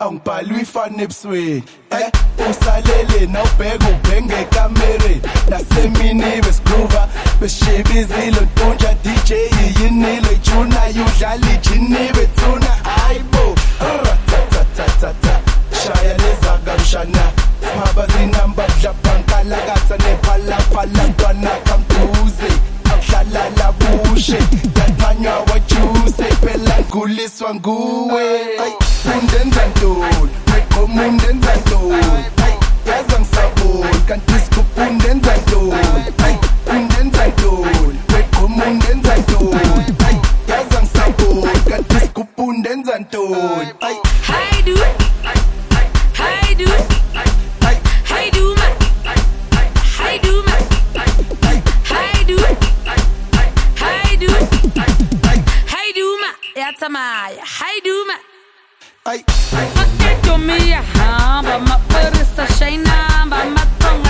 awungibhali ifana ebusweni. Eh usalele nawubheka ubhenge ekamereni. Nasemini besigroova besishebizile ntonja DJ yinile juna yudlala ijini bethuna hayibo ta shaya lezakamshana sihaba zinamba dlabhankalakatha nephalaphala ntwana kamduze. Akuhlala labushe yathanywa wajuse phela nguliswa nguwe. Ay, dude. Yatamaya. Hi dude. ay, Maketo miya hamba maperista shainamba matonga tite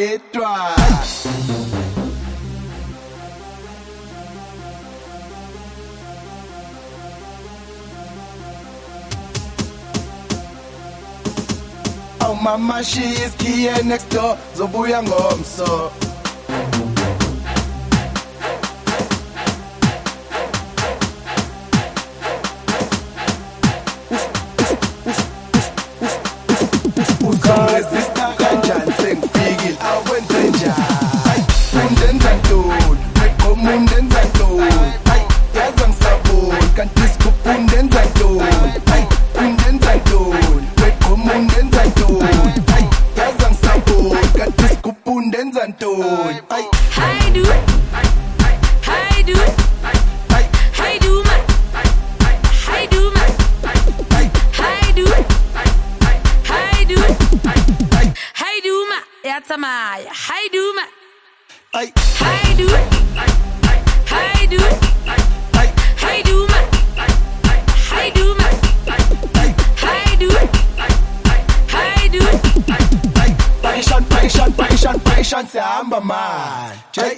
yedwa Oh mama she is here next door zobuya ngomso Uzongizisa undenza ntoni Ay, Hi dude. Hi dude. ay, Hi dude. Hi dude. ay, Hi dude. Hi dude. ay, Hi dude. Yatamaya. Hi dude. ay, Hi dude. Sihamba man. Jay.